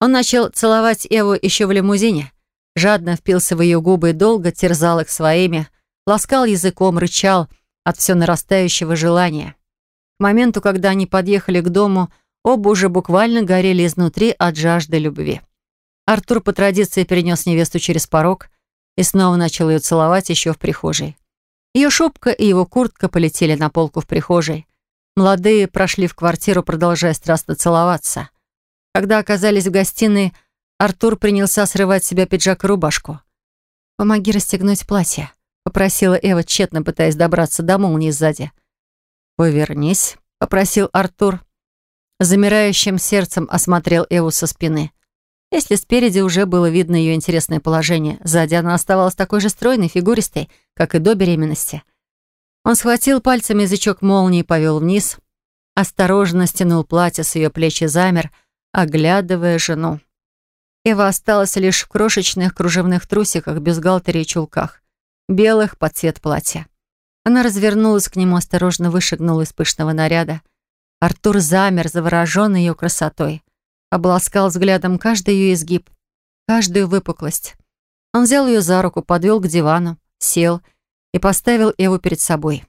Он начал целовать Эву еще в лимузине. Жадно впился в ее губы и долго терзал их своими, ласкал языком, рычал от все нарастающего желания. К моменту, когда они подъехали к дому, оба уже буквально горели изнутри от жажды любви. Артур по традиции перенес невесту через порог и снова начал ее целовать еще в прихожей. Ее шубка и его куртка полетели на полку в прихожей. Молодые прошли в квартиру, продолжая страстно целоваться. Когда оказались в гостиной, Артур принялся срывать с себя пиджак и рубашку. «Помоги расстегнуть платье», — попросила Эва, тщетно пытаясь добраться до молнии сзади. «Повернись», — попросил Артур. Замирающим сердцем осмотрел Эву со спины. Если спереди уже было видно ее интересное положение, сзади она оставалась такой же стройной, фигуристой, как и до беременности. Он схватил пальцами язычок молнии и повел вниз. Осторожно стянул платье с ее плеч и замер, оглядывая жену. Эва осталась лишь в крошечных кружевных трусиках, бюстгальтере и чулках, белых под цвет платья. Она развернулась к нему, осторожно вышагнула из пышного наряда. Артур замер, завороженный ее красотой. Обласкал взглядом каждый ее изгиб, каждую выпуклость. Он взял ее за руку, подвел к дивану, сел и поставил Эву перед собой.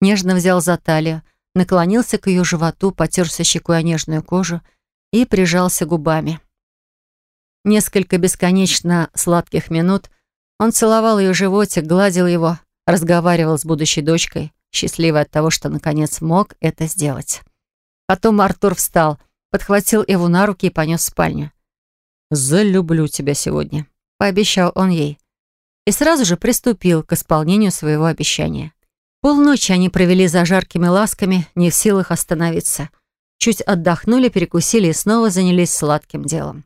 Нежно взял за талию, наклонился к ее животу, потерся щекой о нежную кожу и прижался губами. Несколько бесконечно сладких минут он целовал ее животик, гладил его, разговаривал с будущей дочкой, счастливый от того, что наконец мог это сделать. Потом Артур встал, подхватил Эву на руки и понес в спальню. «Залюблю тебя сегодня», — пообещал он ей. И сразу же приступил к исполнению своего обещания. Полночи они провели за жаркими ласками, не в силах остановиться. Чуть отдохнули, перекусили и снова занялись сладким делом.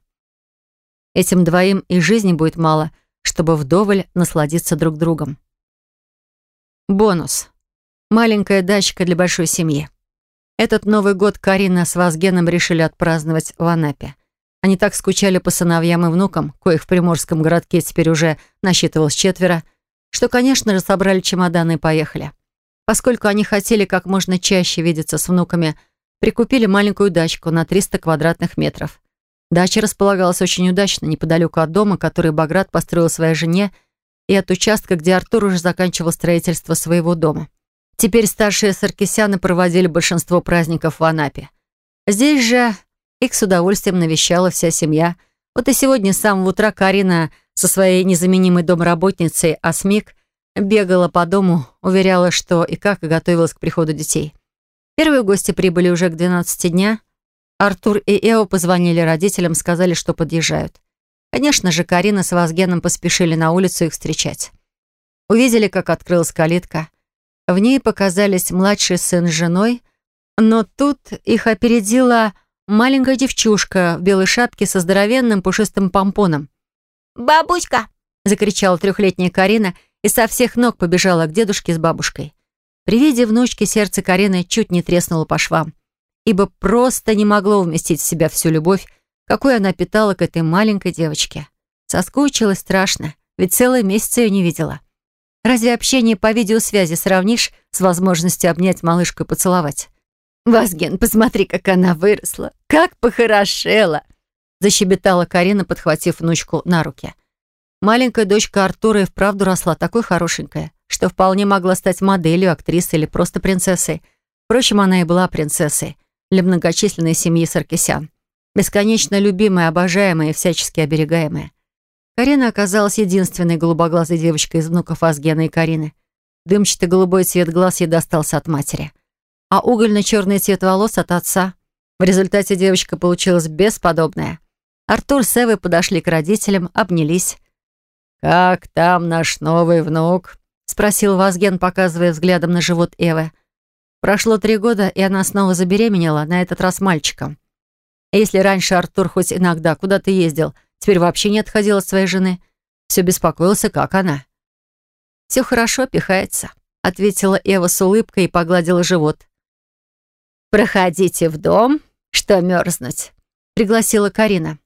Этим двоим и жизни будет мало, чтобы вдоволь насладиться друг другом. Бонус. Маленькая дачка для большой семьи. Этот Новый год Карина с Вазгеном решили отпраздновать в Анапе. Они так скучали по сыновьям и внукам, коих в приморском городке теперь уже насчитывалось четверо, что, конечно же, собрали чемоданы и поехали. Поскольку они хотели как можно чаще видеться с внуками, прикупили маленькую дачку на 300 квадратных метров. Дача располагалась очень удачно, неподалеку от дома, который Баграт построил своей жене, и от участка, где Артур уже заканчивал строительство своего дома. Теперь старшие саркисяны проводили большинство праздников в Анапе. Здесь же их с удовольствием навещала вся семья. Вот и сегодня с самого утра Карина со своей незаменимой домработницей Асмик бегала по дому, уверяла, что и как, и готовилась к приходу детей. Первые гости прибыли уже к 12 дня — Артур и Эо позвонили родителям, сказали, что подъезжают. Конечно же, Карина с Вазгеном поспешили на улицу их встречать. Увидели, как открылась калитка. В ней показались младший сын с женой, но тут их опередила маленькая девчушка в белой шапке со здоровенным пушистым помпоном. «Бабуська!» — закричала трехлетняя Карина и со всех ног побежала к дедушке с бабушкой. При виде внучки сердце Карины чуть не треснуло по швам ибо просто не могло вместить в себя всю любовь, какую она питала к этой маленькой девочке. Соскучилась страшно, ведь целый месяц ее не видела. Разве общение по видеосвязи сравнишь с возможностью обнять малышку и поцеловать? «Вазген, посмотри, как она выросла! Как похорошела!» Защебетала Карина, подхватив внучку на руки. Маленькая дочка Артура и вправду росла такой хорошенькая, что вполне могла стать моделью, актрисой или просто принцессой. Впрочем, она и была принцессой для многочисленной семьи Саркисян. Бесконечно любимая, обожаемая и всячески оберегаемая. Карина оказалась единственной голубоглазой девочкой из внуков Азгена и Карины. Дымчатый голубой цвет глаз ей достался от матери, а угольно-черный цвет волос от отца. В результате девочка получилась бесподобная. Артур с Эвой подошли к родителям, обнялись. «Как там наш новый внук?» — спросил Вазген, показывая взглядом на живот Эвы. Прошло три года, и она снова забеременела, на этот раз мальчиком. Если раньше Артур хоть иногда куда-то ездил, теперь вообще не отходил от своей жены, все беспокоился, как она. «Все хорошо, пихается», — ответила Эва с улыбкой и погладила живот. «Проходите в дом, что мерзнуть», — пригласила Карина.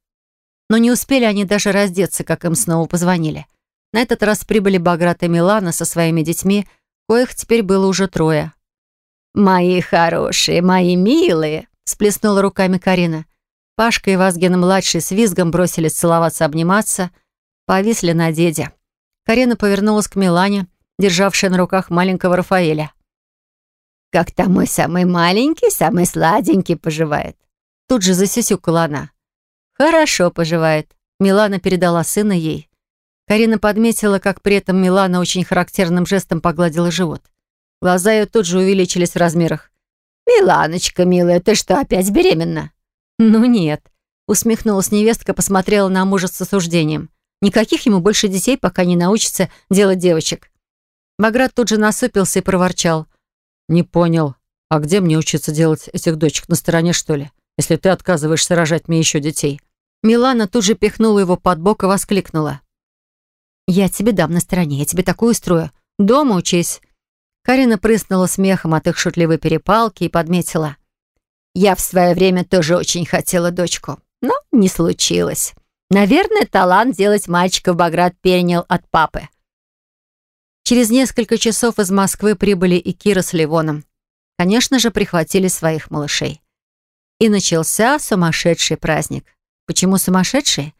Но не успели они даже раздеться, как им снова позвонили. На этот раз прибыли Баграт и Милана со своими детьми, коих теперь было уже трое. «Мои хорошие, мои милые!» — сплеснула руками Карина. Пашка и Вазген-младший с визгом бросились целоваться, обниматься, повисли на деде. Карина повернулась к Милане, державшей на руках маленького Рафаэля. «Как там мой самый маленький, самый сладенький поживает?» Тут же засисюкала она. «Хорошо поживает», — Милана передала сына ей. Карина подметила, как при этом Милана очень характерным жестом погладила живот. Глаза ее тут же увеличились в размерах. «Миланочка, милая, ты что, опять беременна?» «Ну нет», — усмехнулась невестка, посмотрела на мужа с осуждением. «Никаких ему больше детей, пока не научится делать девочек». Баграт тут же насупился и проворчал. «Не понял. А где мне учиться делать этих дочек? На стороне, что ли? Если ты отказываешься рожать мне еще детей?» Милана тут же пихнула его под бок и воскликнула. «Я тебе дам на стороне, я тебе такую устрою. Дома учись. Карина прыснула смехом от их шутливой перепалки и подметила. «Я в свое время тоже очень хотела дочку, но не случилось. Наверное, талант делать мальчиков Баграт перенял от папы». Через несколько часов из Москвы прибыли и Кира с Ливоном. Конечно же, прихватили своих малышей. И начался сумасшедший праздник. Почему сумасшедший?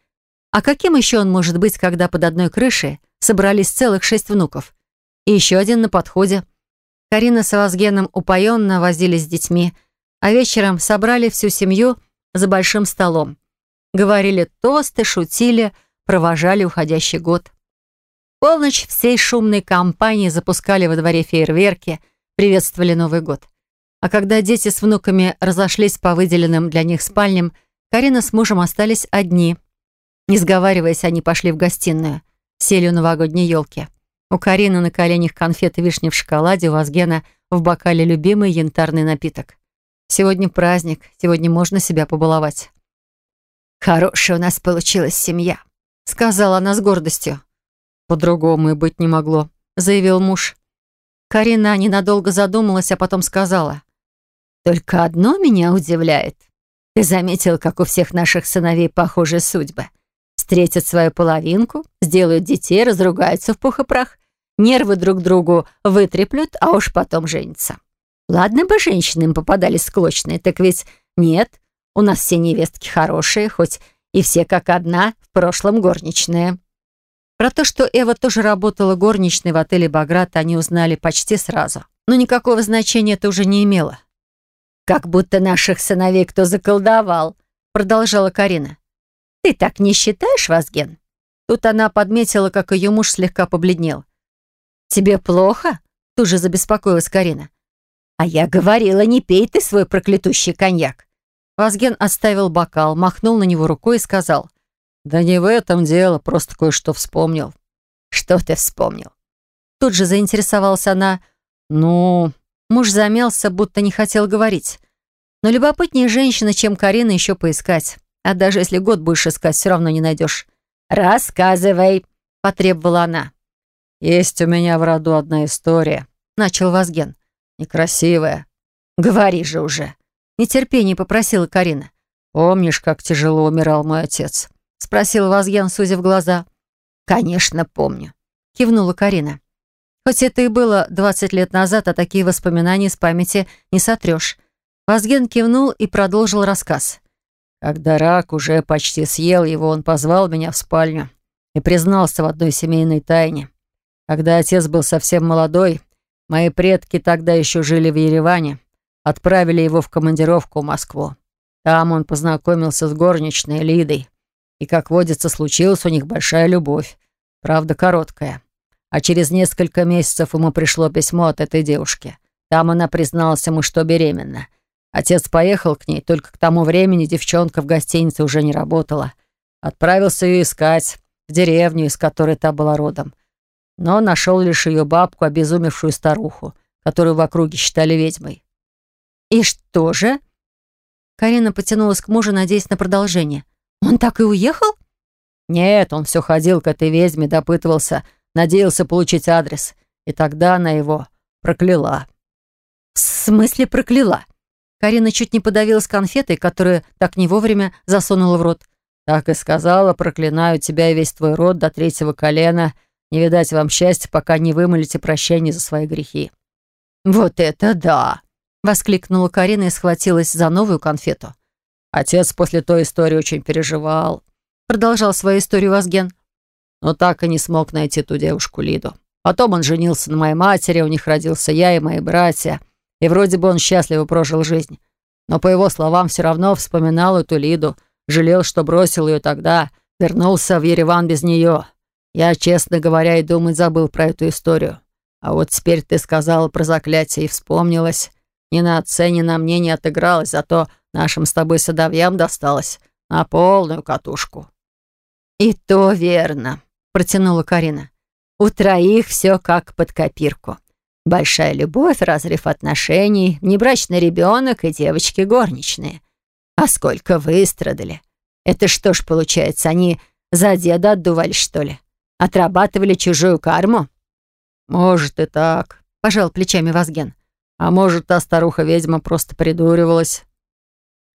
А каким еще он может быть, когда под одной крышей собрались целых шесть внуков? И еще один на подходе. Карина с Авазгеном упоенно возились с детьми, а вечером собрали всю семью за большим столом. Говорили тосты, шутили, провожали уходящий год. полночь всей шумной компании запускали во дворе фейерверки, приветствовали Новый год. А когда дети с внуками разошлись по выделенным для них спальням, Карина с мужем остались одни. Не сговариваясь, они пошли в гостиную, сели у новогодней елки. У Карины на коленях конфеты вишни в шоколаде, у Вазгена в бокале любимый янтарный напиток. Сегодня праздник, сегодня можно себя побаловать. «Хорошая у нас получилась семья», — сказала она с гордостью. «По-другому и быть не могло», — заявил муж. Карина ненадолго задумалась, а потом сказала. «Только одно меня удивляет. Ты заметил, как у всех наших сыновей похожие судьбы встретят свою половинку, сделают детей, разругаются в пух и прах, нервы друг другу вытреплют, а уж потом женятся. Ладно бы женщины им попадались склочные, так ведь нет, у нас все невестки хорошие, хоть и все как одна, в прошлом горничная. Про то, что Эва тоже работала горничной в отеле «Баграт», они узнали почти сразу. Но никакого значения это уже не имело. «Как будто наших сыновей кто заколдовал», — продолжала Карина. «Ты так не считаешь, Вазген?» Тут она подметила, как ее муж слегка побледнел. «Тебе плохо?» Тут же забеспокоилась Карина. «А я говорила, не пей ты свой проклятущий коньяк». Вазген отставил бокал, махнул на него рукой и сказал. «Да не в этом дело, просто кое-что вспомнил». «Что ты вспомнил?» Тут же заинтересовалась она. «Ну...» Муж замялся, будто не хотел говорить. Но любопытнее женщина, чем Карина, еще поискать. А даже если год будешь искать, все равно не найдешь. «Рассказывай», — потребовала она. «Есть у меня в роду одна история», — начал Вазген. «Некрасивая». «Говори же уже». Нетерпение попросила Карина. «Помнишь, как тяжело умирал мой отец?» — спросил Вазген, сузив глаза. «Конечно, помню», — кивнула Карина. Хоть это и было 20 лет назад, а такие воспоминания с памяти не сотрешь. Вазген кивнул и продолжил рассказ. Когда рак уже почти съел его, он позвал меня в спальню и признался в одной семейной тайне. Когда отец был совсем молодой, мои предки тогда еще жили в Ереване, отправили его в командировку в Москву. Там он познакомился с горничной Лидой, и, как водится, случилась у них большая любовь, правда, короткая. А через несколько месяцев ему пришло письмо от этой девушки. Там она призналась ему, что беременна. Отец поехал к ней, только к тому времени девчонка в гостинице уже не работала. Отправился ее искать в деревню, из которой та была родом. Но нашел лишь ее бабку, обезумевшую старуху, которую в округе считали ведьмой. «И что же?» Карина потянулась к мужу, надеясь на продолжение. «Он так и уехал?» «Нет, он все ходил к этой ведьме, допытывался, надеялся получить адрес. И тогда она его прокляла». «В смысле прокляла?» Карина чуть не подавилась конфетой, которую так не вовремя засунула в рот. «Так и сказала, проклинаю тебя и весь твой род до третьего колена. Не видать вам счастья, пока не вымолите прощение за свои грехи». «Вот это да!» — воскликнула Карина и схватилась за новую конфету. «Отец после той истории очень переживал», — продолжал свою историю Вазген. «Но так и не смог найти ту девушку Лиду. Потом он женился на моей матери, у них родился я и мои братья». И вроде бы он счастливо прожил жизнь. Но, по его словам, все равно вспоминал эту Лиду, жалел, что бросил ее тогда, вернулся в Ереван без нее. Я, честно говоря, и думать забыл про эту историю. А вот теперь ты сказала про заклятие и вспомнилась. Ни на отце, ни на мне не отыгралась, зато нашим с тобой сыновьям досталось на полную катушку». «И то верно», — протянула Карина. «У троих все как под копирку. Большая любовь, разрыв отношений, небрачный ребенок и девочки горничные. А сколько выстрадали. Это что ж получается, они за деда отдувались, что ли? Отрабатывали чужую карму? Может и так, пожал плечами Вазген. А может, та старуха-ведьма просто придуривалась?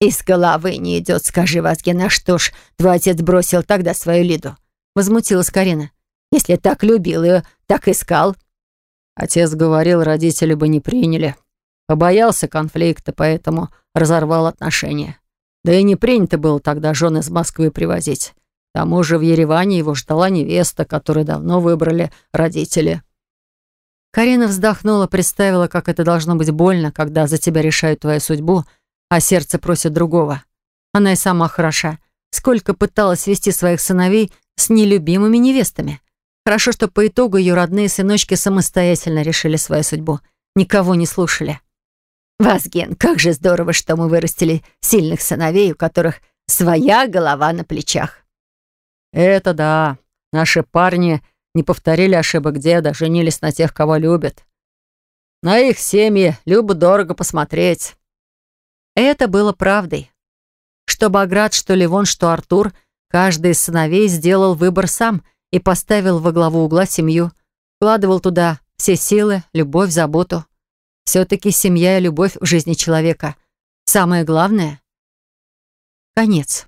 «Из головы не идет, скажи, Вазген, а что ж, твой отец бросил тогда свою Лиду?» Возмутилась Карина. «Если так любил ее, так искал». Отец говорил, родители бы не приняли. Побоялся конфликта, поэтому разорвал отношения. Да и не принято было тогда жен из Москвы привозить. К тому же в Ереване его ждала невеста, которую давно выбрали родители. Карина вздохнула, представила, как это должно быть больно, когда за тебя решают твою судьбу, а сердце просит другого. Она и сама хороша. Сколько пыталась вести своих сыновей с нелюбимыми невестами. Хорошо, что по итогу ее родные сыночки самостоятельно решили свою судьбу. Никого не слушали. «Вазген, как же здорово, что мы вырастили сильных сыновей, у которых своя голова на плечах». «Это да. Наши парни не повторили ошибок деда, женились на тех, кого любят. На их семьи любо-дорого посмотреть». Это было правдой. Что Баграт, что Ливон, что Артур, каждый из сыновей сделал выбор сам и поставил во главу угла семью, вкладывал туда все силы, любовь, заботу. Все-таки семья и любовь в жизни человека. Самое главное — конец.